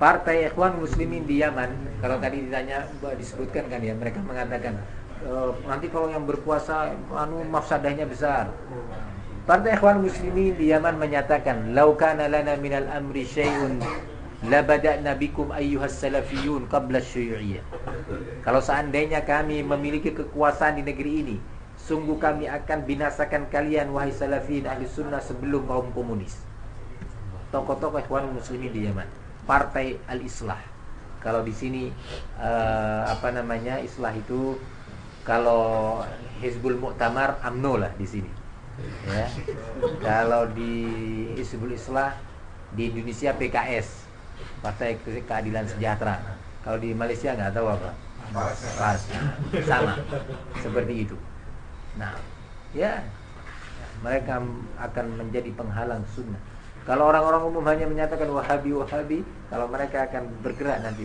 Partai Ikhwan Muslimin di Yaman, kalau tadi ditanya disebutkan kan ya, mereka mengatakan e, nanti kalau yang berpuasa anu mafsadahnya besar. Partai Ikhwan Muslimin di Yaman menyatakan, "Lau kana lana minal amri syai'un la bada'na bikum ayyuhas salafiyun qabla syuyu'iyah." Kalau seandainya kami memiliki kekuasaan di negeri ini, sungguh kami akan binasakan kalian wahai salafin ahli sunnah sebelum kaum komunis. Tokoh-tokoh Ikhwan Muslimin di Yaman partai al-islah. Kalau di sini uh, apa namanya islah itu kalau Hizbul Muktamar AMNO lah di sini. Ya. Kalau di Hizbul Islah di Indonesia PKS Partai Keadilan Sejahtera. Kalau di Malaysia nggak tahu apa. PAS. Sama. Seperti itu. Nah, ya mereka akan menjadi penghalang sunnah. Kalau orang-orang umum hanya menyatakan wahabi wahabi, kalau mereka akan bergerak nanti